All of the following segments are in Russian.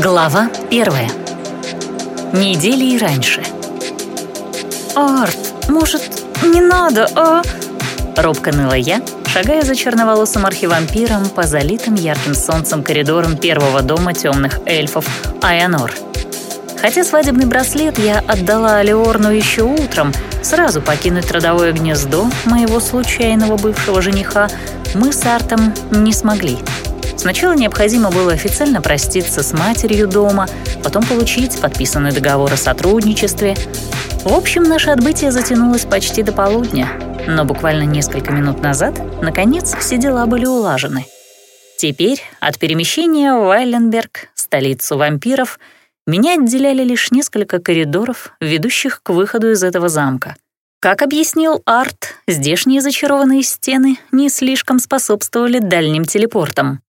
Глава первая. Недели и раньше. «Арт, может, не надо, а?» Робко ныла я, шагая за черноволосым архивампиром по залитым ярким солнцем коридорам первого дома темных эльфов Айонор. Хотя свадебный браслет я отдала Алиорну еще утром, сразу покинуть родовое гнездо моего случайного бывшего жениха мы с Артом не смогли — Сначала необходимо было официально проститься с матерью дома, потом получить подписанный договор о сотрудничестве. В общем, наше отбытие затянулось почти до полудня, но буквально несколько минут назад, наконец, все дела были улажены. Теперь от перемещения в Айленберг, столицу вампиров, меня отделяли лишь несколько коридоров, ведущих к выходу из этого замка. Как объяснил Арт, здешние зачарованные стены не слишком способствовали дальним телепортам.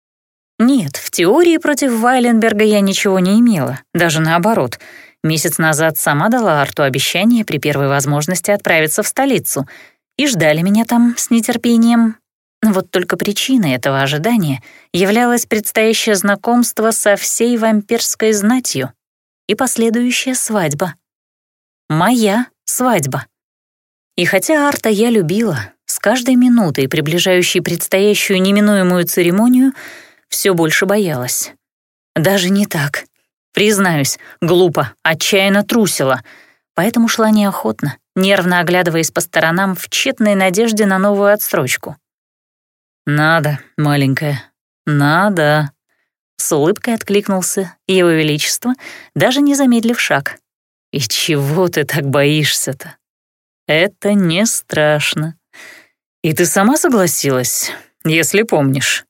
Нет, в теории против Вайленберга я ничего не имела, даже наоборот. Месяц назад сама дала Арту обещание при первой возможности отправиться в столицу, и ждали меня там с нетерпением. Вот только причиной этого ожидания являлось предстоящее знакомство со всей вампирской знатью и последующая свадьба. Моя свадьба. И хотя Арта я любила, с каждой минутой, приближающей предстоящую неминуемую церемонию, все больше боялась. Даже не так. Признаюсь, глупо, отчаянно трусила. Поэтому шла неохотно, нервно оглядываясь по сторонам в тщетной надежде на новую отсрочку. «Надо, маленькая, надо», — с улыбкой откликнулся Его Величество, даже не замедлив шаг. «И чего ты так боишься-то? Это не страшно. И ты сама согласилась, если помнишь».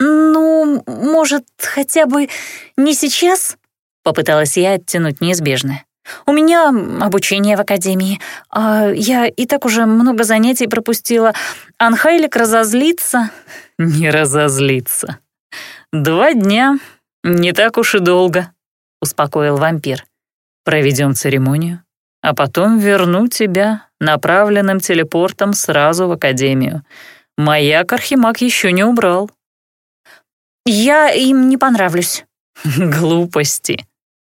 «Ну, может, хотя бы не сейчас?» — попыталась я оттянуть неизбежное. «У меня обучение в академии, а я и так уже много занятий пропустила. Анхайлик разозлится». «Не разозлится. Два дня, не так уж и долго», — успокоил вампир. «Проведем церемонию, а потом верну тебя направленным телепортом сразу в академию. Маяк Архимаг еще не убрал». «Я им не понравлюсь». «Глупости».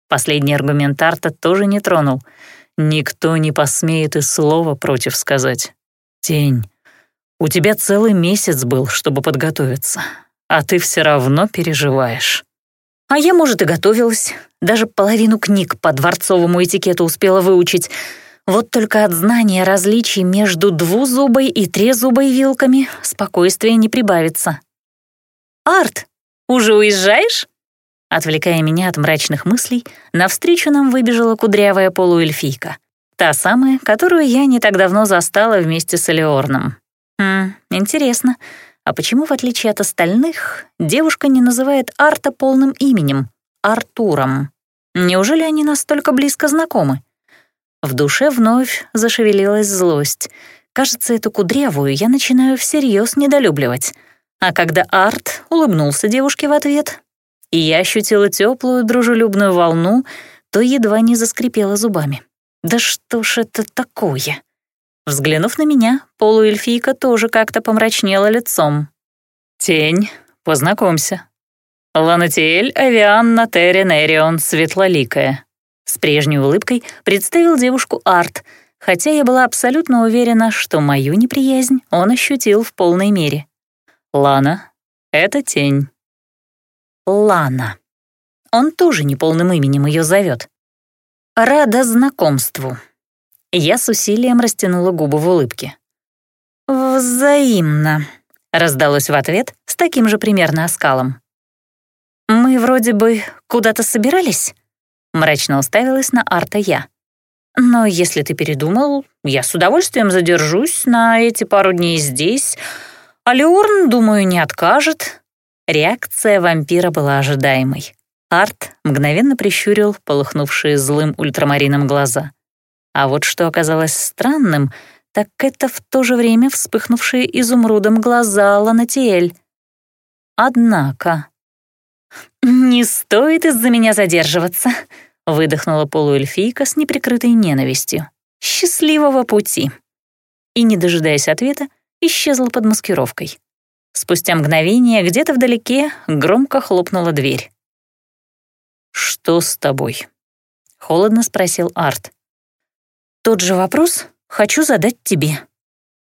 Последний аргумент Арта тоже не тронул. Никто не посмеет и слова против сказать. «Тень, у тебя целый месяц был, чтобы подготовиться, а ты все равно переживаешь». А я, может, и готовилась. Даже половину книг по дворцовому этикету успела выучить. Вот только от знания различий между двузубой и трезубой вилками спокойствия не прибавится. «Арт, уже уезжаешь?» Отвлекая меня от мрачных мыслей, навстречу нам выбежала кудрявая полуэльфийка. Та самая, которую я не так давно застала вместе с Элеорном. Хм, интересно, а почему, в отличие от остальных, девушка не называет Арта полным именем — Артуром? Неужели они настолько близко знакомы? В душе вновь зашевелилась злость. Кажется, эту кудрявую я начинаю всерьез недолюбливать. А когда Арт улыбнулся девушке в ответ, и я ощутила теплую дружелюбную волну, то едва не заскрипела зубами. «Да что ж это такое?» Взглянув на меня, полуэльфийка тоже как-то помрачнела лицом. «Тень, познакомься. Ланатиэль Авианна Теренерион Светлоликая». С прежней улыбкой представил девушку Арт, хотя я была абсолютно уверена, что мою неприязнь он ощутил в полной мере. Лана — это тень. Лана. Он тоже неполным именем ее зовет. Рада знакомству. Я с усилием растянула губы в улыбке. «Взаимно», — раздалось в ответ с таким же примерно оскалом. «Мы вроде бы куда-то собирались?» — мрачно уставилась на Арта я. «Но если ты передумал, я с удовольствием задержусь на эти пару дней здесь, а думаю, не откажет. Реакция вампира была ожидаемой. Арт мгновенно прищурил полыхнувшие злым ультрамарином глаза. А вот что оказалось странным, так это в то же время вспыхнувшие изумрудом глаза Ланатиэль. Однако... «Не стоит из-за меня задерживаться», — выдохнула полуэльфийка с неприкрытой ненавистью. «Счастливого пути!» И, не дожидаясь ответа, исчезла под маскировкой. Спустя мгновение где-то вдалеке громко хлопнула дверь. «Что с тобой?» — холодно спросил Арт. «Тот же вопрос хочу задать тебе».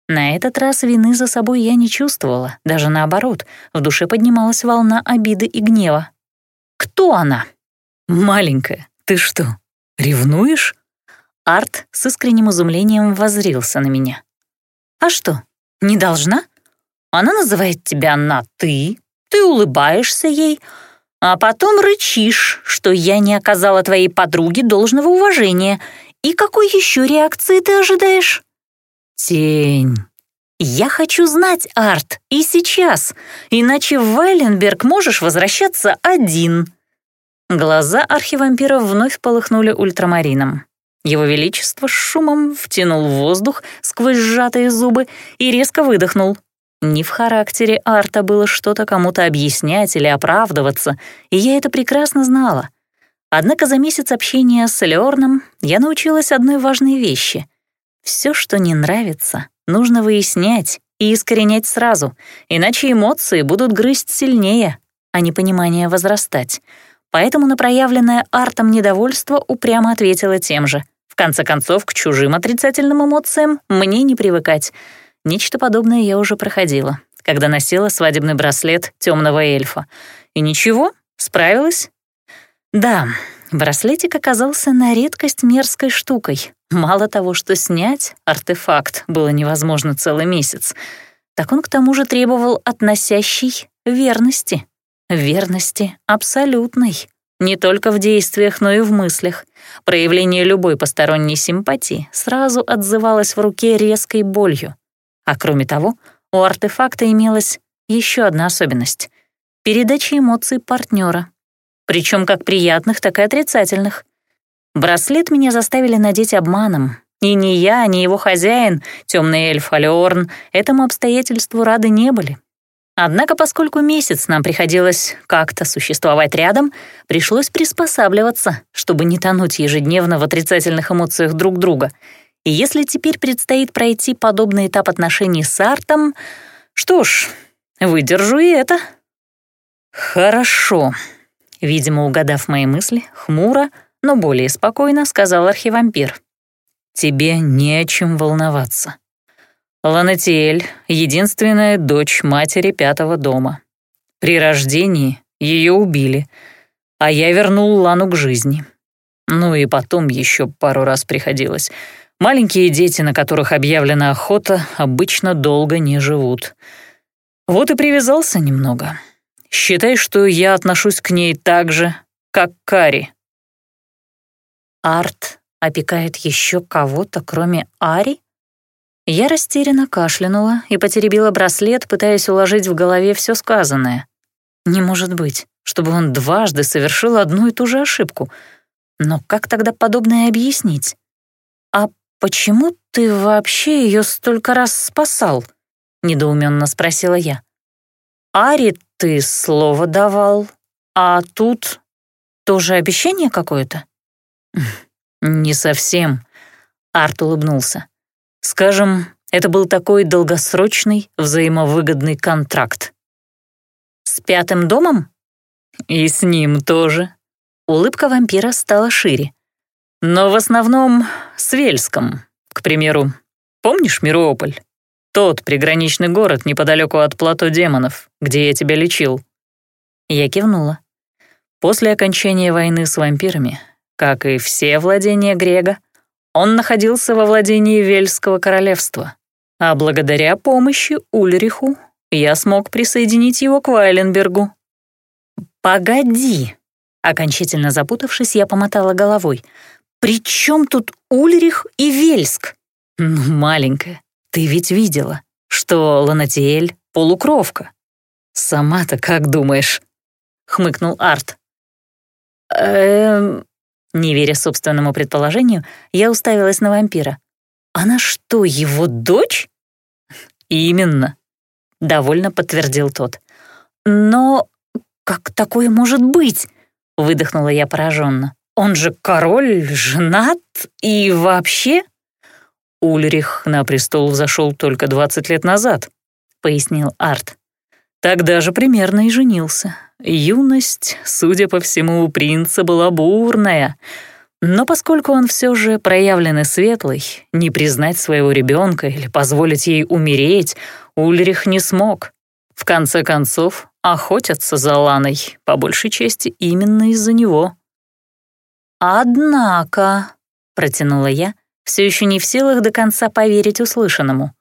На этот раз вины за собой я не чувствовала, даже наоборот, в душе поднималась волна обиды и гнева. «Кто она?» «Маленькая, ты что, ревнуешь?» Арт с искренним изумлением воззрился на меня. «А что, не должна? Она называет тебя на «ты», ты улыбаешься ей, а потом рычишь, что я не оказала твоей подруге должного уважения. И какой еще реакции ты ожидаешь?» «Тень». «Я хочу знать, Арт, и сейчас, иначе в Вайленберг можешь возвращаться один». Глаза архивампира вновь полыхнули ультрамарином. Его Величество шумом втянул воздух сквозь сжатые зубы и резко выдохнул. Не в характере Арта было что-то кому-то объяснять или оправдываться, и я это прекрасно знала. Однако за месяц общения с Леорном я научилась одной важной вещи. Все, что не нравится, нужно выяснять и искоренять сразу, иначе эмоции будут грызть сильнее, а непонимание возрастать. Поэтому на проявленное Артом недовольство упрямо ответила тем же — в конце концов, к чужим отрицательным эмоциям мне не привыкать. Нечто подобное я уже проходила, когда носила свадебный браслет темного эльфа. И ничего, справилась. Да, браслетик оказался на редкость мерзкой штукой. Мало того, что снять артефакт было невозможно целый месяц, так он к тому же требовал относящей верности. Верности абсолютной. Не только в действиях, но и в мыслях. Проявление любой посторонней симпатии сразу отзывалось в руке резкой болью. А кроме того, у артефакта имелась еще одна особенность — передача эмоций партнера, причем как приятных, так и отрицательных. Браслет меня заставили надеть обманом, и ни я, ни его хозяин, темный эльф Алеорн, этому обстоятельству рады не были. Однако, поскольку месяц нам приходилось как-то существовать рядом, пришлось приспосабливаться, чтобы не тонуть ежедневно в отрицательных эмоциях друг друга. И если теперь предстоит пройти подобный этап отношений с Артом, что ж, выдержу и это. Хорошо. Видимо, угадав мои мысли, хмуро, но более спокойно сказал архивампир. Тебе не о чем волноваться. Ланатиэль — единственная дочь матери пятого дома. При рождении ее убили, а я вернул Лану к жизни. Ну и потом еще пару раз приходилось. Маленькие дети, на которых объявлена охота, обычно долго не живут. Вот и привязался немного. Считай, что я отношусь к ней так же, как к Кари. Арт опекает еще кого-то, кроме Ари? Я растерянно кашлянула и потеребила браслет, пытаясь уложить в голове все сказанное. Не может быть, чтобы он дважды совершил одну и ту же ошибку. Но как тогда подобное объяснить? «А почему ты вообще ее столько раз спасал?» — недоуменно спросила я. «Ари ты слово давал, а тут тоже обещание какое-то?» «Не совсем», — Арт улыбнулся. Скажем, это был такой долгосрочный взаимовыгодный контракт. «С пятым домом?» «И с ним тоже». Улыбка вампира стала шире. «Но в основном с Вельском, к примеру. Помнишь Мирополь? Тот приграничный город неподалеку от плато демонов, где я тебя лечил». Я кивнула. После окончания войны с вампирами, как и все владения Грега, он находился во владении Вельского королевства, а благодаря помощи Ульриху я смог присоединить его к Вайленбергу. «Погоди!» Окончательно запутавшись, я помотала головой. «При чем тут Ульрих и Вельск?» «Ну, маленькая, ты ведь видела, что Ланатиэль — полукровка. Сама-то как думаешь?» — хмыкнул Арт. «Эм...» Не веря собственному предположению, я уставилась на вампира. «Она что, его дочь?» «Именно», — довольно подтвердил тот. «Но как такое может быть?» — выдохнула я пораженно. «Он же король, женат и вообще...» «Ульрих на престол взошел только 20 лет назад», — пояснил Арт. «Тогда же примерно и женился. Юность, судя по всему, у принца была бурная, но поскольку он все же проявленный светлый, не признать своего ребенка или позволить ей умереть Ульрих не смог. В конце концов, охотятся за Ланой, по большей части именно из-за него. «Однако», — протянула я, все еще не в силах до конца поверить услышанному.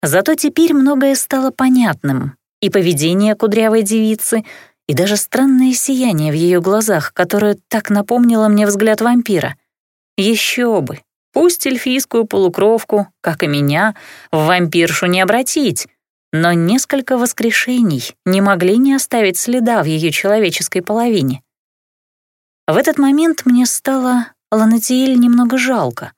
Зато теперь многое стало понятным, и поведение кудрявой девицы — и даже странное сияние в ее глазах, которое так напомнило мне взгляд вампира. Еще бы! Пусть эльфийскую полукровку, как и меня, в вампиршу не обратить, но несколько воскрешений не могли не оставить следа в ее человеческой половине. В этот момент мне стало Ланатиэль немного жалко.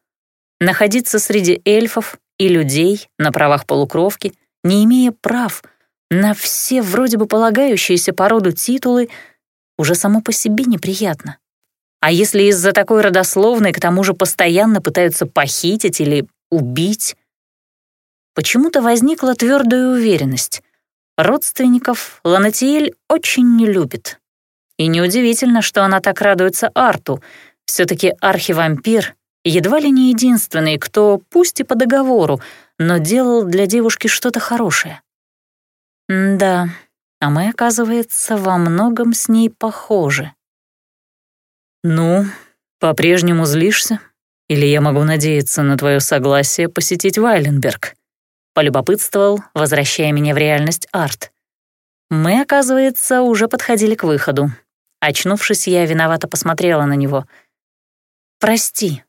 Находиться среди эльфов и людей на правах полукровки, не имея прав — на все вроде бы полагающиеся по роду титулы уже само по себе неприятно. А если из-за такой родословной к тому же постоянно пытаются похитить или убить? Почему-то возникла твердая уверенность. Родственников Ланатиэль очень не любит. И неудивительно, что она так радуется Арту. все таки архивампир едва ли не единственный, кто, пусть и по договору, но делал для девушки что-то хорошее. Да, а мы, оказывается, во многом с ней похожи. Ну, по-прежнему злишься? Или я могу надеяться на твое согласие посетить Вайленберг? Полюбопытствовал, возвращая меня в реальность Арт. Мы, оказывается, уже подходили к выходу. Очнувшись, я виновато посмотрела на него. «Прости».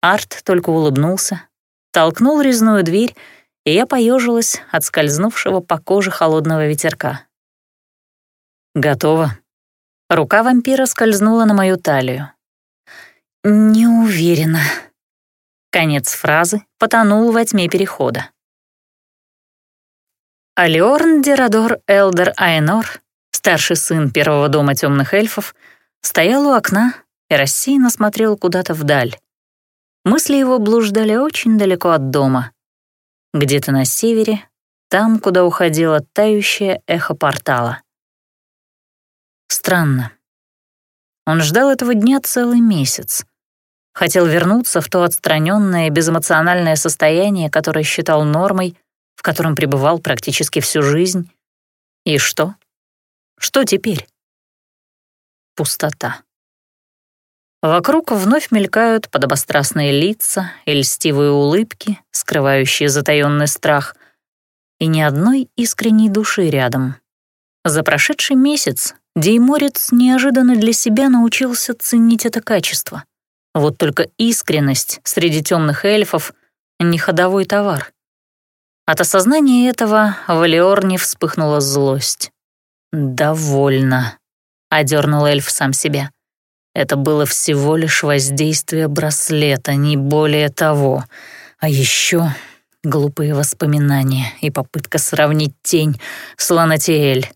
Арт только улыбнулся, толкнул резную дверь и я поежилась от скользнувшего по коже холодного ветерка. «Готово». Рука вампира скользнула на мою талию. «Не уверена». Конец фразы потонул во тьме перехода. Алиорн Дерадор Элдер Айнор, старший сын первого дома темных эльфов, стоял у окна и рассеянно смотрел куда-то вдаль. Мысли его блуждали очень далеко от дома — где-то на севере, там, куда уходило тающее эхо портала. Странно. Он ждал этого дня целый месяц. Хотел вернуться в то отстраненное, безэмоциональное состояние, которое считал нормой, в котором пребывал практически всю жизнь. И что? Что теперь? Пустота. Вокруг вновь мелькают подобострастные лица и льстивые улыбки, скрывающие затаённый страх, и ни одной искренней души рядом. За прошедший месяц Дейморец неожиданно для себя научился ценить это качество. Вот только искренность среди темных эльфов — не ходовой товар. От осознания этого в Элеорне вспыхнула злость. «Довольно», — одернул эльф сам себя. Это было всего лишь воздействие браслета, не более того. А еще глупые воспоминания и попытка сравнить тень с Ланатиэль.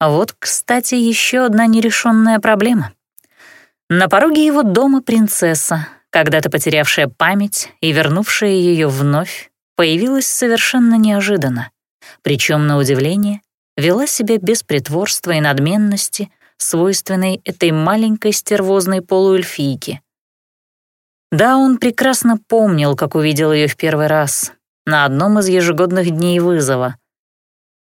А вот, кстати, еще одна нерешенная проблема. На пороге его дома принцесса, когда-то потерявшая память и вернувшая ее вновь, появилась совершенно неожиданно. Причем, на удивление, вела себя без притворства и надменности, свойственной этой маленькой стервозной полуэльфийке. Да, он прекрасно помнил, как увидел ее в первый раз, на одном из ежегодных дней вызова.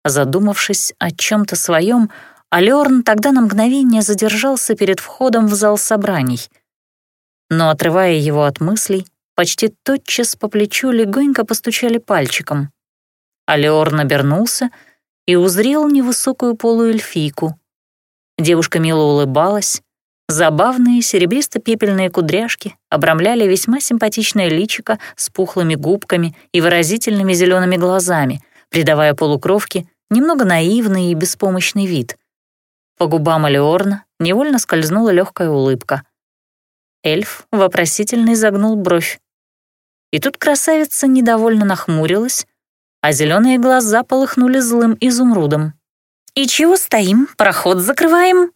Задумавшись о чем-то своем, Алёрн тогда на мгновение задержался перед входом в зал собраний. Но, отрывая его от мыслей, почти тотчас по плечу легонько постучали пальчиком. Алёрн обернулся и узрел невысокую полуэльфийку, Девушка мило улыбалась. Забавные серебристо-пепельные кудряшки обрамляли весьма симпатичное личико с пухлыми губками и выразительными зелеными глазами, придавая полукровке немного наивный и беспомощный вид. По губам Алиорна невольно скользнула легкая улыбка. Эльф вопросительно изогнул бровь. И тут красавица недовольно нахмурилась, а зеленые глаза полыхнули злым изумрудом. «И чего стоим? Проход закрываем?»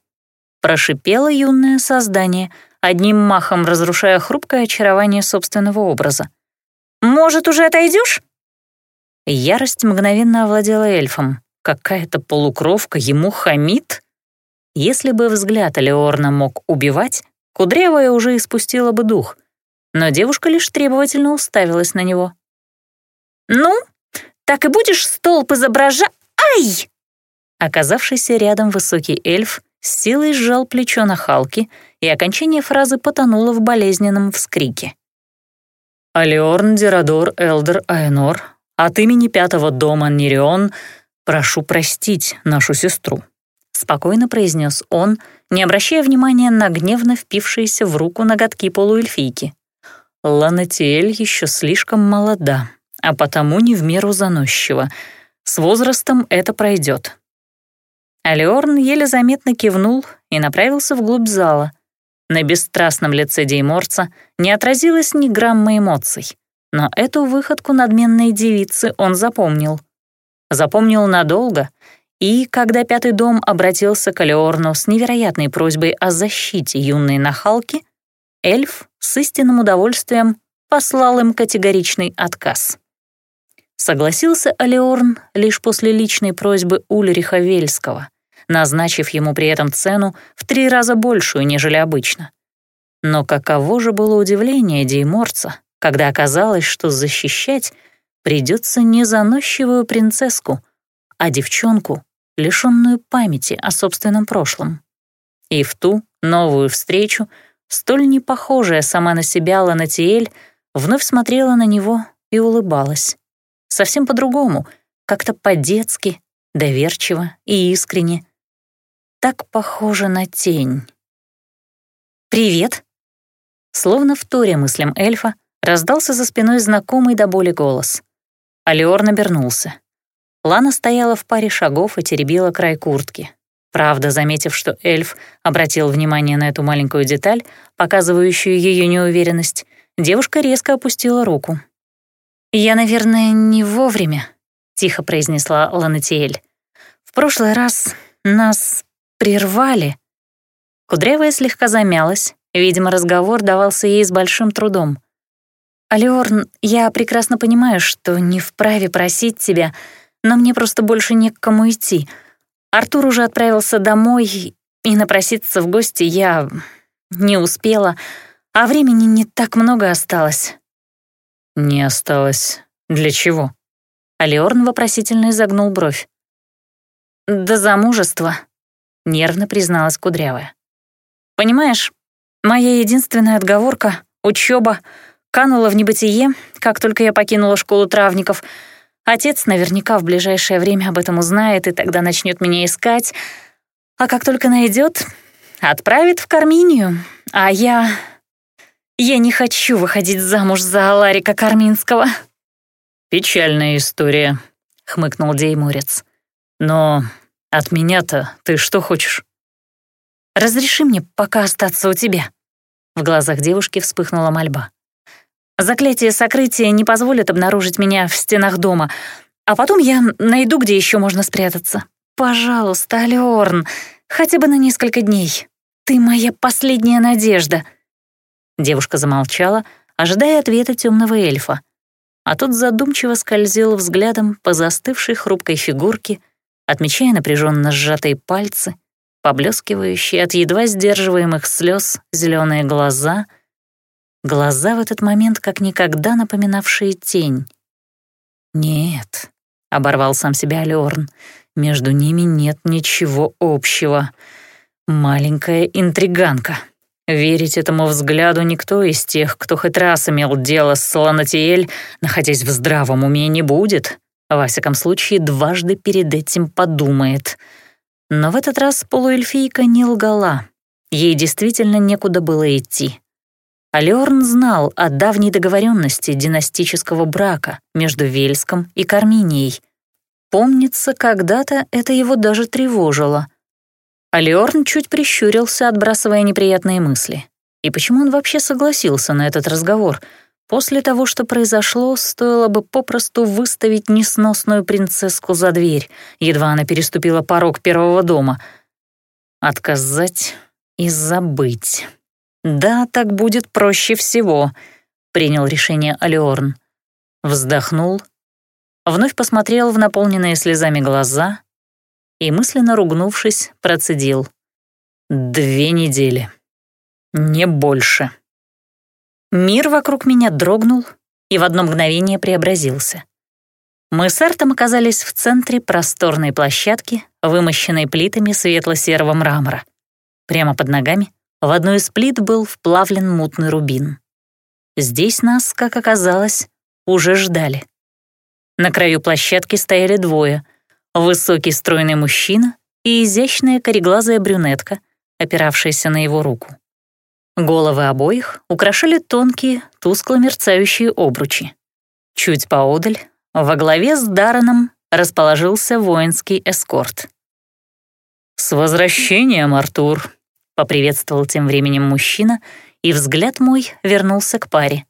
Прошипело юное создание, одним махом разрушая хрупкое очарование собственного образа. «Может, уже отойдешь? Ярость мгновенно овладела эльфом. Какая-то полукровка ему хамит? Если бы взгляд Алеорна мог убивать, Кудрявая уже испустила бы дух, но девушка лишь требовательно уставилась на него. «Ну, так и будешь столб изобража... Ай!» Оказавшийся рядом высокий эльф с силой сжал плечо на Халке, и окончание фразы потонуло в болезненном вскрике. «Алиорн Дирадор Элдер Аэнор, от имени пятого дома Нерион прошу простить нашу сестру», — спокойно произнес он, не обращая внимания на гневно впившиеся в руку ноготки полуэльфийки. «Ланатиэль еще слишком молода, а потому не в меру заносчива. С возрастом это пройдет. Алиорн еле заметно кивнул и направился вглубь зала. На бесстрастном лице Дейморца не отразилось ни грамма эмоций, но эту выходку надменной девицы он запомнил. Запомнил надолго, и, когда Пятый дом обратился к Алиорну с невероятной просьбой о защите юной нахалки, эльф с истинным удовольствием послал им категоричный отказ. Согласился Алиорн лишь после личной просьбы Ульриха Вельского, назначив ему при этом цену в три раза большую, нежели обычно. Но каково же было удивление Дейморца, когда оказалось, что защищать придется не заносчивую принцесску, а девчонку, лишенную памяти о собственном прошлом. И в ту новую встречу, столь непохожая сама на себя Ланатиэль, вновь смотрела на него и улыбалась. Совсем по-другому, как-то по-детски, доверчиво и искренне, так похожа на тень. «Привет!» Словно в торе мыслям эльфа раздался за спиной знакомый до боли голос. Алиор набернулся. Лана стояла в паре шагов и теребила край куртки. Правда, заметив, что эльф обратил внимание на эту маленькую деталь, показывающую ее неуверенность, девушка резко опустила руку. «Я, наверное, не вовремя», — тихо произнесла Ланатиэль. «В прошлый раз нас прервали». Кудрявая слегка замялась, видимо, разговор давался ей с большим трудом. «Алиорн, я прекрасно понимаю, что не вправе просить тебя, но мне просто больше не к кому идти. Артур уже отправился домой, и напроситься в гости я не успела, а времени не так много осталось». «Не осталось. Для чего?» Алиорн вопросительно изогнул бровь. «До замужества», — нервно призналась Кудрявая. «Понимаешь, моя единственная отговорка — учеба — канула в небытие, как только я покинула школу травников. Отец наверняка в ближайшее время об этом узнает и тогда начнет меня искать. А как только найдет, отправит в Карминию. А я... Я не хочу выходить замуж за Аларика Карминского». «Печальная история», — хмыкнул Деймурец. «Но от меня-то ты что хочешь?» «Разреши мне пока остаться у тебя». В глазах девушки вспыхнула мольба. «Заклятие сокрытия не позволит обнаружить меня в стенах дома, а потом я найду, где еще можно спрятаться. Пожалуйста, Алиорн, хотя бы на несколько дней. Ты моя последняя надежда». Девушка замолчала, ожидая ответа темного эльфа. А тот задумчиво скользил взглядом по застывшей хрупкой фигурке, отмечая напряженно сжатые пальцы, поблескивающие от едва сдерживаемых слез зеленые глаза, глаза в этот момент как никогда напоминавшие тень. «Нет», — оборвал сам себя Алёрн, — «между ними нет ничего общего. Маленькая интриганка». Верить этому взгляду никто из тех, кто хоть раз имел дело с Солонатиэль, находясь в здравом уме, не будет. Во всяком случае, дважды перед этим подумает. Но в этот раз полуэльфийка не лгала. Ей действительно некуда было идти. Алёрн знал о давней договоренности династического брака между Вельском и Карминией. Помнится, когда-то это его даже тревожило. Алиорн чуть прищурился, отбрасывая неприятные мысли. И почему он вообще согласился на этот разговор? После того, что произошло, стоило бы попросту выставить несносную принцесску за дверь, едва она переступила порог первого дома. Отказать и забыть. «Да, так будет проще всего», — принял решение Алиорн. Вздохнул, вновь посмотрел в наполненные слезами глаза и, мысленно ругнувшись, процедил. Две недели. Не больше. Мир вокруг меня дрогнул и в одно мгновение преобразился. Мы с Артом оказались в центре просторной площадки, вымощенной плитами светло-серого мрамора. Прямо под ногами в одной из плит был вплавлен мутный рубин. Здесь нас, как оказалось, уже ждали. На краю площадки стояли двое — высокий стройный мужчина и изящная кореглазая брюнетка, опиравшаяся на его руку. Головы обоих украшали тонкие, тускло мерцающие обручи. Чуть поодаль, во главе с Дараном, расположился воинский эскорт. «С возвращением, Артур!» — поприветствовал тем временем мужчина, и взгляд мой вернулся к паре.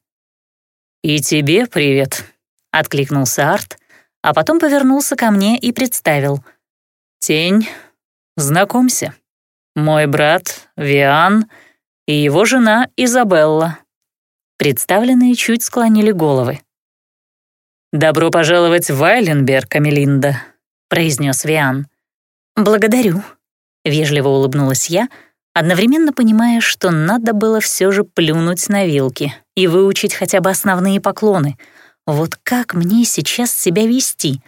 «И тебе привет», — откликнулся Арт, а потом повернулся ко мне и представил. «Тень, знакомься, мой брат Виан и его жена Изабелла». Представленные чуть склонили головы. «Добро пожаловать в Айленберг, Амелинда», — произнес Виан. «Благодарю», — вежливо улыбнулась я, одновременно понимая, что надо было все же плюнуть на вилки и выучить хотя бы основные поклоны. Вот как мне сейчас себя вести?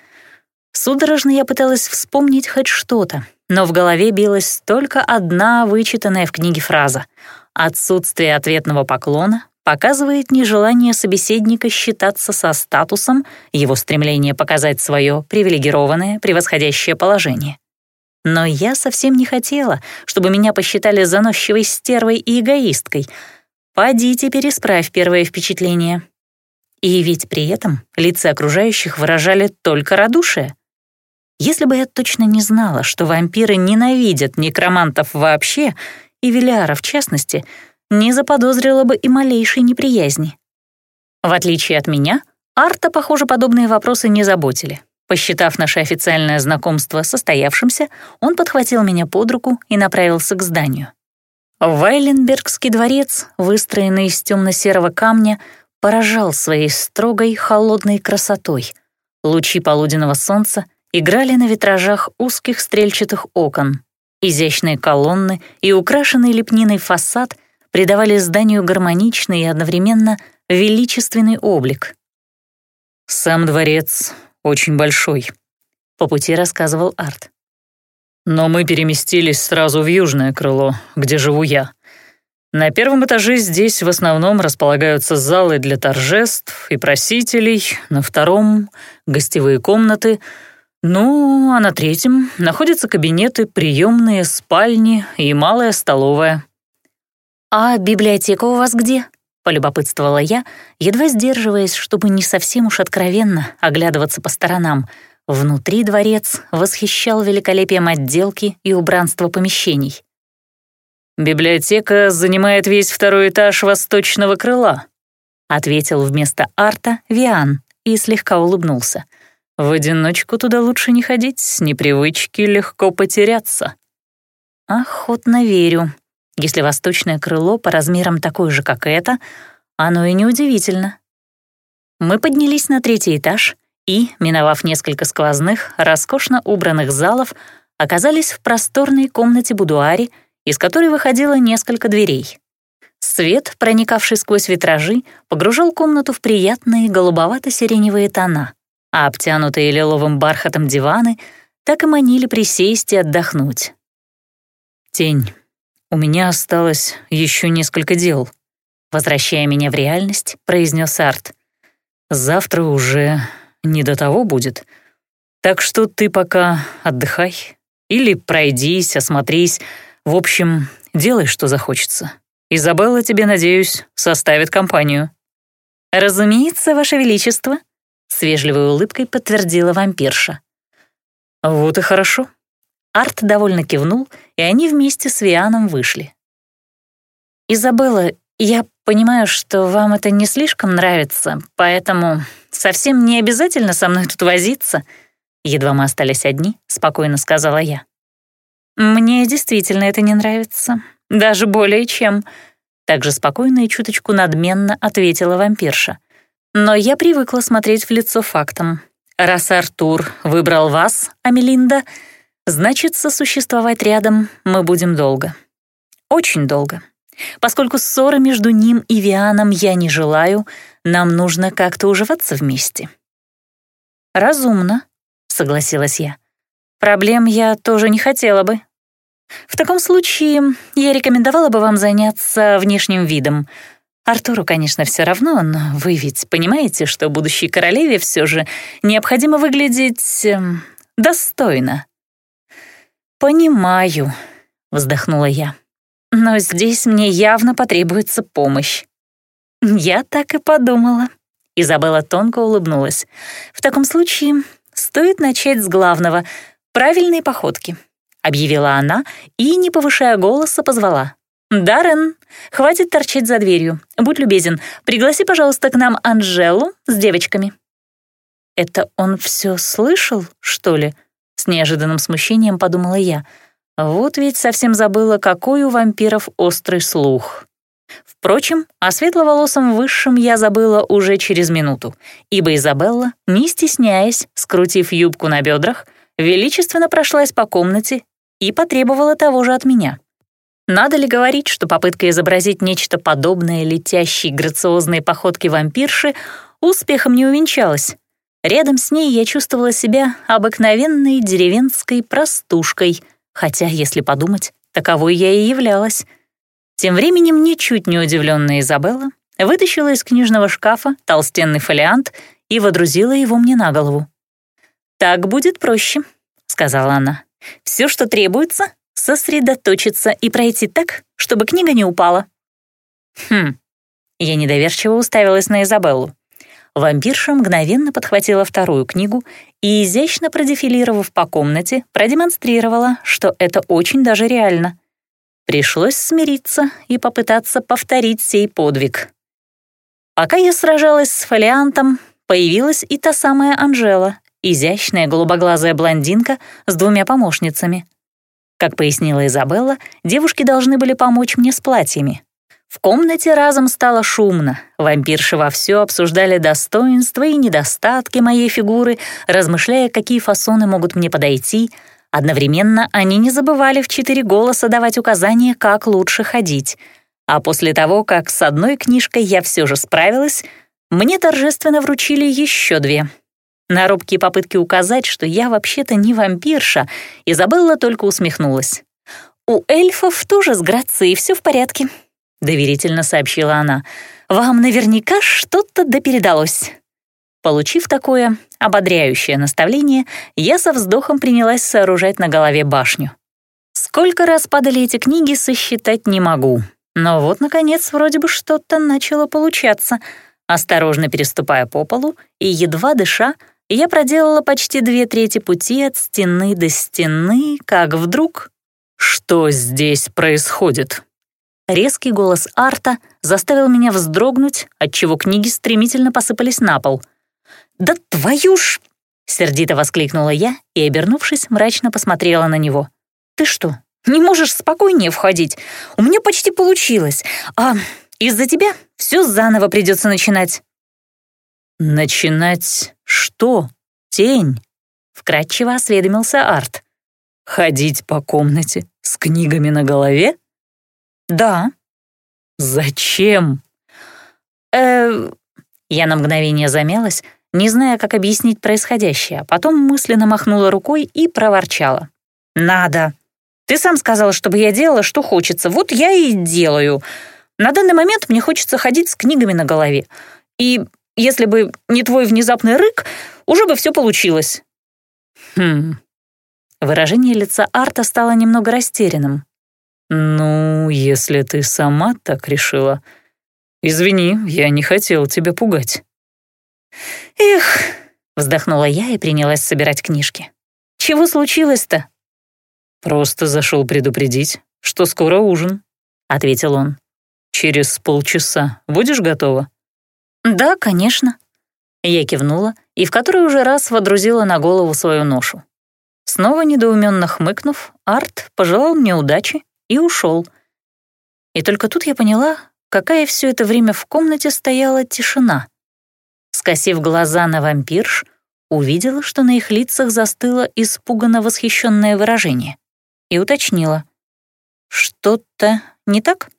Судорожно я пыталась вспомнить хоть что-то, но в голове билась только одна вычитанная в книге фраза. Отсутствие ответного поклона показывает нежелание собеседника считаться со статусом, его стремление показать свое привилегированное, превосходящее положение. Но я совсем не хотела, чтобы меня посчитали заносчивой стервой и эгоисткой. Поди теперь исправь первое впечатление. И ведь при этом лица окружающих выражали только радушие. Если бы я точно не знала, что вампиры ненавидят некромантов вообще, и Велиара в частности, не заподозрила бы и малейшей неприязни. В отличие от меня, Арта, похоже, подобные вопросы не заботили. Посчитав наше официальное знакомство состоявшимся, он подхватил меня под руку и направился к зданию. Вайленбергский дворец, выстроенный из темно-серого камня, поражал своей строгой холодной красотой. Лучи полуденного солнца играли на витражах узких стрельчатых окон. Изящные колонны и украшенный лепниной фасад придавали зданию гармоничный и одновременно величественный облик. Сам дворец очень большой», — по пути рассказывал Арт. «Но мы переместились сразу в южное крыло, где живу я. На первом этаже здесь в основном располагаются залы для торжеств и просителей, на втором — гостевые комнаты, ну, а на третьем находятся кабинеты, приемные, спальни и малая столовая». «А библиотека у вас где?» полюбопытствовала я, едва сдерживаясь, чтобы не совсем уж откровенно оглядываться по сторонам. Внутри дворец восхищал великолепием отделки и убранства помещений. «Библиотека занимает весь второй этаж восточного крыла», ответил вместо Арта Виан и слегка улыбнулся. «В одиночку туда лучше не ходить, с непривычки легко потеряться». «Охотно верю», если восточное крыло по размерам такое же, как это, оно и неудивительно. Мы поднялись на третий этаж и, миновав несколько сквозных, роскошно убранных залов, оказались в просторной комнате-будуаре, из которой выходило несколько дверей. Свет, проникавший сквозь витражи, погружал комнату в приятные голубовато-сиреневые тона, а обтянутые лиловым бархатом диваны так и манили присесть и отдохнуть. «Тень, у меня осталось еще несколько дел», — возвращая меня в реальность, произнес Арт. «Завтра уже не до того будет. Так что ты пока отдыхай. Или пройдись, осмотрись. В общем, делай, что захочется. Изабелла тебе, надеюсь, составит компанию». «Разумеется, Ваше Величество», — с вежливой улыбкой подтвердила вампирша. «Вот и хорошо», Арт довольно кивнул, и они вместе с Вианом вышли. «Изабелла, я понимаю, что вам это не слишком нравится, поэтому совсем не обязательно со мной тут возиться», едва мы остались одни, спокойно сказала я. «Мне действительно это не нравится, даже более чем», также спокойно и чуточку надменно ответила вампирша. «Но я привыкла смотреть в лицо фактам. Раз Артур выбрал вас, Амелинда, Значит, сосуществовать рядом мы будем долго. очень долго. Поскольку ссоры между ним и Вианом я не желаю, нам нужно как-то уживаться вместе». «Разумно», — согласилась я. «Проблем я тоже не хотела бы. В таком случае я рекомендовала бы вам заняться внешним видом. Артуру, конечно, все равно, но вы ведь понимаете, что будущей королеве все же необходимо выглядеть э, достойно». «Понимаю», — вздохнула я. «Но здесь мне явно потребуется помощь». «Я так и подумала». Изабелла тонко улыбнулась. «В таком случае стоит начать с главного — правильной походки», — объявила она и, не повышая голоса, позвала. «Даррен, хватит торчать за дверью. Будь любезен, пригласи, пожалуйста, к нам Анжелу с девочками». «Это он все слышал, что ли?» С неожиданным смущением подумала я. Вот ведь совсем забыла, какой у вампиров острый слух. Впрочем, о светловолосом высшем я забыла уже через минуту, ибо Изабелла, не стесняясь, скрутив юбку на бедрах, величественно прошлась по комнате и потребовала того же от меня. Надо ли говорить, что попытка изобразить нечто подобное летящей грациозной походке вампирши успехом не увенчалась? Рядом с ней я чувствовала себя обыкновенной деревенской простушкой, хотя, если подумать, таковой я и являлась. Тем временем ничуть не удивленная Изабелла вытащила из книжного шкафа толстенный фолиант и водрузила его мне на голову. «Так будет проще», — сказала она. «Все, что требуется, сосредоточиться и пройти так, чтобы книга не упала». «Хм». Я недоверчиво уставилась на Изабеллу. Вампирша мгновенно подхватила вторую книгу и, изящно продефилировав по комнате, продемонстрировала, что это очень даже реально. Пришлось смириться и попытаться повторить сей подвиг. Пока я сражалась с фолиантом, появилась и та самая Анжела, изящная голубоглазая блондинка с двумя помощницами. Как пояснила Изабелла, девушки должны были помочь мне с платьями. В комнате разом стало шумно. Вампирши вовсю обсуждали достоинства и недостатки моей фигуры, размышляя, какие фасоны могут мне подойти. Одновременно они не забывали в четыре голоса давать указания, как лучше ходить. А после того, как с одной книжкой я все же справилась, мне торжественно вручили еще две. На робкие попытки указать, что я вообще-то не вампирша, Изабелла только усмехнулась. «У эльфов тоже с грацией все в порядке», — доверительно сообщила она. «Вам наверняка что-то допередалось». Получив такое ободряющее наставление, я со вздохом принялась сооружать на голове башню. Сколько раз падали эти книги, сосчитать не могу. Но вот, наконец, вроде бы что-то начало получаться. Осторожно переступая по полу и едва дыша, я проделала почти две трети пути от стены до стены, как вдруг... «Что здесь происходит?» Резкий голос Арта заставил меня вздрогнуть, отчего книги стремительно посыпались на пол. «Да твою ж!» — сердито воскликнула я и, обернувшись, мрачно посмотрела на него. «Ты что, не можешь спокойнее входить? У меня почти получилось, а из-за тебя все заново придется начинать». «Начинать что? Тень?» — вкратчиво осведомился Арт. «Ходить по комнате с книгами на голове?» «Да». «Зачем?» «Э...» Я на мгновение замялась, не зная, как объяснить происходящее, а потом мысленно махнула рукой и проворчала. «Надо. Ты сам сказал, чтобы я делала, что хочется. Вот я и делаю. На данный момент мне хочется ходить с книгами на голове. И если бы не твой внезапный рык, уже бы все получилось». «Хм...» Выражение лица Арта стало немного растерянным. «Ну, если ты сама так решила. Извини, я не хотел тебя пугать». «Эх», — вздохнула я и принялась собирать книжки. «Чего случилось-то?» «Просто зашел предупредить, что скоро ужин», — ответил он. «Через полчаса будешь готова?» «Да, конечно». Я кивнула и в который уже раз водрузила на голову свою ношу. Снова недоуменно хмыкнув, Арт пожелал мне удачи и ушел. И только тут я поняла, какая все это время в комнате стояла тишина. Скосив глаза на вампирш, увидела, что на их лицах застыло испуганно восхищенное выражение, и уточнила. «Что-то не так?»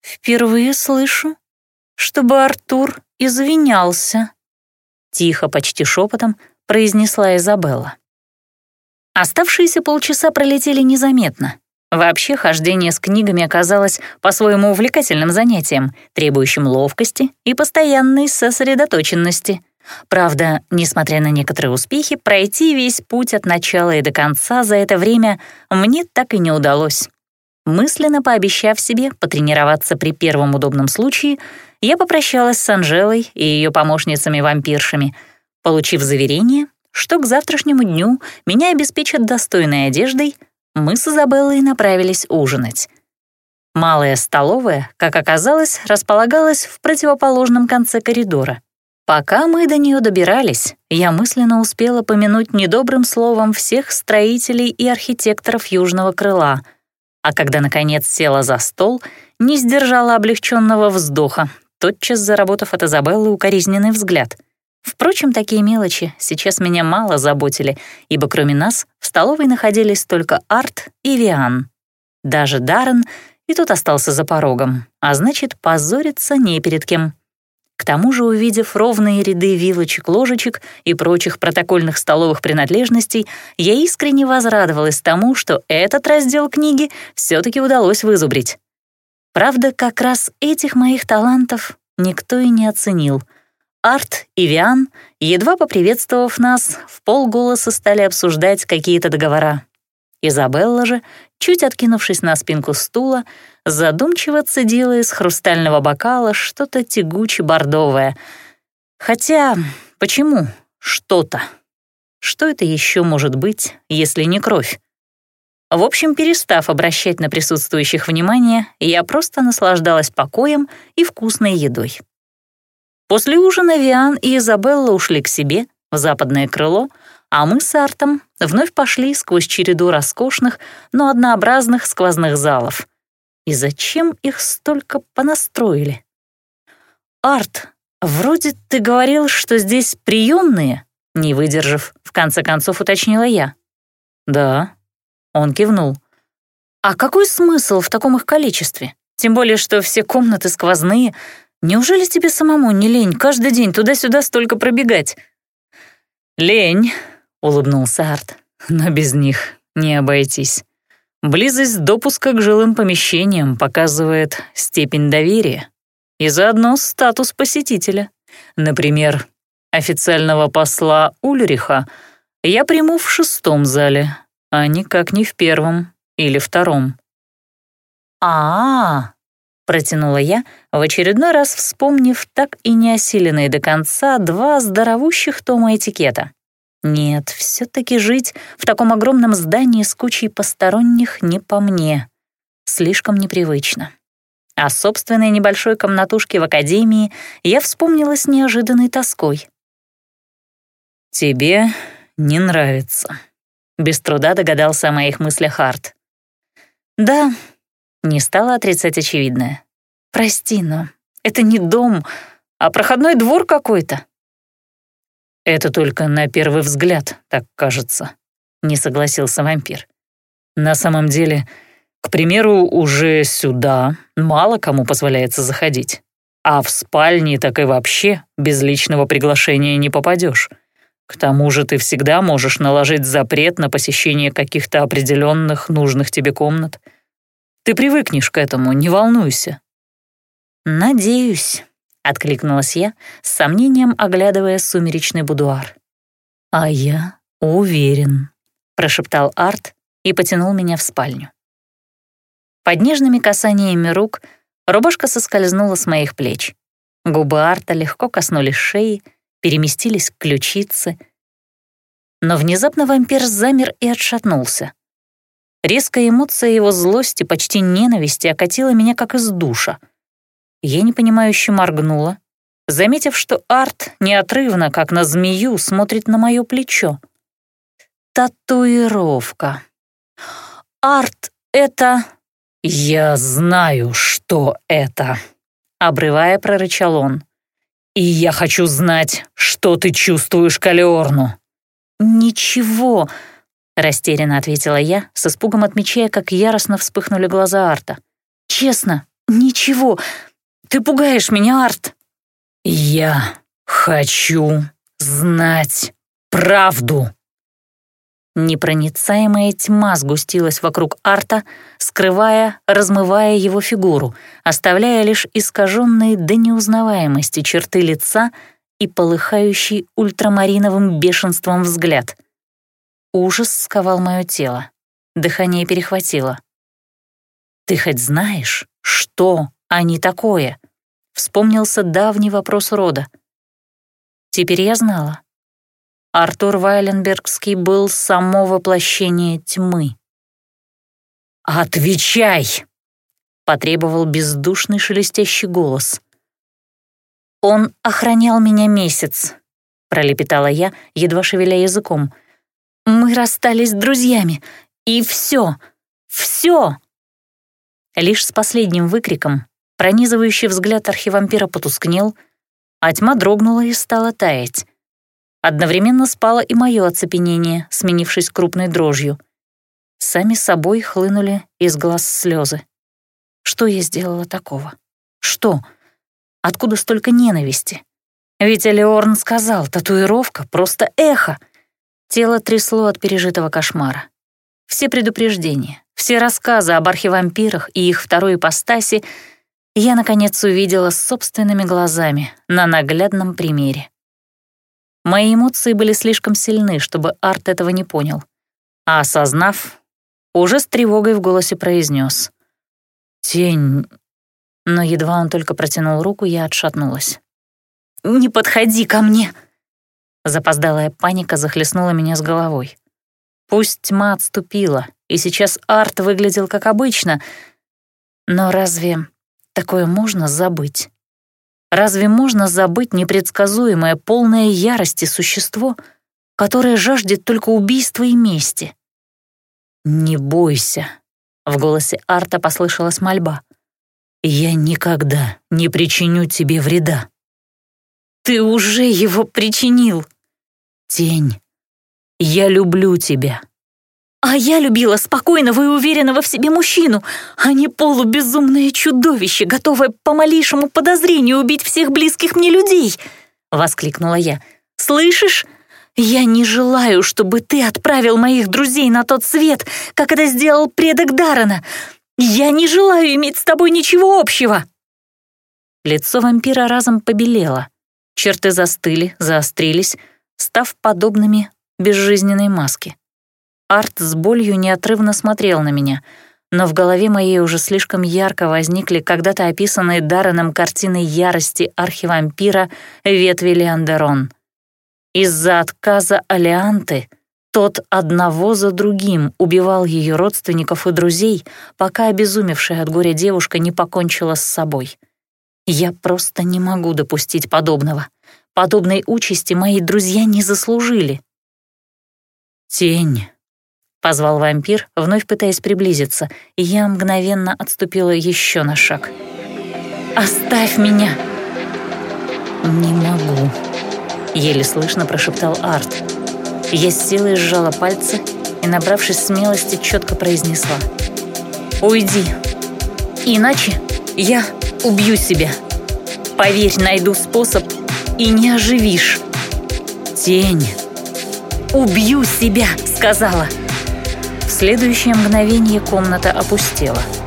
«Впервые слышу, чтобы Артур извинялся», — тихо, почти шепотом произнесла Изабелла. Оставшиеся полчаса пролетели незаметно. Вообще, хождение с книгами оказалось по-своему увлекательным занятием, требующим ловкости и постоянной сосредоточенности. Правда, несмотря на некоторые успехи, пройти весь путь от начала и до конца за это время мне так и не удалось. Мысленно пообещав себе потренироваться при первом удобном случае, я попрощалась с Анжелой и ее помощницами-вампиршами, получив заверение, что к завтрашнему дню меня обеспечат достойной одеждой, мы с Изабеллой направились ужинать. Малая столовая, как оказалось, располагалась в противоположном конце коридора. Пока мы до нее добирались, я мысленно успела помянуть недобрым словом всех строителей и архитекторов Южного крыла, а когда, наконец, села за стол, не сдержала облегченного вздоха, тотчас заработав от Изабеллы укоризненный взгляд — Впрочем, такие мелочи сейчас меня мало заботили, ибо кроме нас в столовой находились только Арт и Виан. Даже Даррен и тут остался за порогом, а значит, позориться не перед кем. К тому же, увидев ровные ряды вилочек-ложечек и прочих протокольных столовых принадлежностей, я искренне возрадовалась тому, что этот раздел книги все таки удалось вызубрить. Правда, как раз этих моих талантов никто и не оценил — Арт и Виан, едва поприветствовав нас, в полголоса стали обсуждать какие-то договора. Изабелла же, чуть откинувшись на спинку стула, задумчиво цедила из хрустального бокала что-то тягуче-бордовое. Хотя, почему что-то? Что это еще может быть, если не кровь? В общем, перестав обращать на присутствующих внимание, я просто наслаждалась покоем и вкусной едой. После ужина Виан и Изабелла ушли к себе в западное крыло, а мы с Артом вновь пошли сквозь череду роскошных, но однообразных сквозных залов. И зачем их столько понастроили? «Арт, вроде ты говорил, что здесь приемные?» Не выдержав, в конце концов уточнила я. «Да», — он кивнул. «А какой смысл в таком их количестве? Тем более, что все комнаты сквозные, Неужели тебе самому не лень каждый день туда-сюда столько пробегать?» «Лень», — улыбнулся Арт, — «но без них не обойтись. Близость допуска к жилым помещениям показывает степень доверия и заодно статус посетителя. Например, официального посла Ульриха я приму в шестом зале, а никак не в первом или втором». «А-а-а», протянула я, в очередной раз вспомнив так и не осиленные до конца два здоровущих тома этикета. Нет, все таки жить в таком огромном здании с кучей посторонних не по мне. Слишком непривычно. О собственной небольшой комнатушке в академии я вспомнила с неожиданной тоской. «Тебе не нравится», — без труда догадался о моих мыслях Арт. «Да, не стала отрицать очевидное. «Прости, но это не дом, а проходной двор какой-то». «Это только на первый взгляд, так кажется», — не согласился вампир. «На самом деле, к примеру, уже сюда мало кому позволяется заходить. А в спальне так и вообще без личного приглашения не попадешь. К тому же ты всегда можешь наложить запрет на посещение каких-то определенных нужных тебе комнат. Ты привыкнешь к этому, не волнуйся». «Надеюсь», — откликнулась я, с сомнением оглядывая сумеречный будуар. «А я уверен», — прошептал Арт и потянул меня в спальню. Под нежными касаниями рук рубашка соскользнула с моих плеч. Губы Арта легко коснулись шеи, переместились к ключице. Но внезапно вампир замер и отшатнулся. Резкая эмоция его злости, почти ненависти, окатила меня как из душа. Я непонимающе моргнула, заметив, что Арт неотрывно, как на змею, смотрит на мое плечо. Татуировка. Арт — это... «Я знаю, что это», — обрывая, прорычал он. «И я хочу знать, что ты чувствуешь Калиорну». «Ничего», — растерянно ответила я, с испугом отмечая, как яростно вспыхнули глаза Арта. честно, ничего. Ты пугаешь меня, Арт». «Я хочу знать правду». Непроницаемая тьма сгустилась вокруг Арта, скрывая, размывая его фигуру, оставляя лишь искаженные до неузнаваемости черты лица и полыхающий ультрамариновым бешенством взгляд. Ужас сковал мое тело. Дыхание перехватило. «Ты хоть знаешь, что они такое?» Вспомнился давний вопрос рода. Теперь я знала. Артур Вайленбергский был само воплощение тьмы. «Отвечай!» — потребовал бездушный шелестящий голос. «Он охранял меня месяц», — пролепетала я, едва шевеля языком. «Мы расстались друзьями, и все, все!» Лишь с последним выкриком пронизывающий взгляд архивампира потускнел, а тьма дрогнула и стала таять. Одновременно спало и мое оцепенение, сменившись крупной дрожью. Сами собой хлынули из глаз слезы. Что я сделала такого? Что? Откуда столько ненависти? Ведь Элеорн сказал, татуировка — просто эхо. Тело трясло от пережитого кошмара. Все предупреждения, все рассказы об архивампирах и их второй ипостаси я, наконец, увидела собственными глазами на наглядном примере. Мои эмоции были слишком сильны, чтобы Арт этого не понял. А осознав, уже с тревогой в голосе произнес: «Тень...» Но едва он только протянул руку, я отшатнулась. «Не подходи ко мне!» Запоздалая паника захлестнула меня с головой. Пусть тьма отступила, и сейчас Арт выглядел как обычно, но разве такое можно забыть? Разве можно забыть непредсказуемое, полное ярости существо, которое жаждет только убийства и мести? «Не бойся», — в голосе Арта послышалась мольба. «Я никогда не причиню тебе вреда». «Ты уже его причинил!» «Тень, я люблю тебя». А я любила спокойного и уверенного в себе мужчину, а не полубезумное чудовище, готовое по малейшему подозрению убить всех близких мне людей!» — воскликнула я. «Слышишь? Я не желаю, чтобы ты отправил моих друзей на тот свет, как это сделал предок Дарана. Я не желаю иметь с тобой ничего общего!» Лицо вампира разом побелело. Черты застыли, заострились, став подобными безжизненной маске. Арт с болью неотрывно смотрел на меня, но в голове моей уже слишком ярко возникли когда-то описанные Дарреном картины ярости архивампира ветви Леандерон. Из-за отказа Алианты тот одного за другим убивал ее родственников и друзей, пока обезумевшая от горя девушка не покончила с собой. Я просто не могу допустить подобного. Подобной участи мои друзья не заслужили. «Тень», Позвал вампир, вновь пытаясь приблизиться, и я мгновенно отступила еще на шаг. «Оставь меня!» «Не могу», — еле слышно прошептал Арт. Я с силой сжала пальцы и, набравшись смелости, четко произнесла. «Уйди, иначе я убью себя. Поверь, найду способ и не оживишь». «Тень!» «Убью себя!» — сказала. В следующее мгновение комната опустела —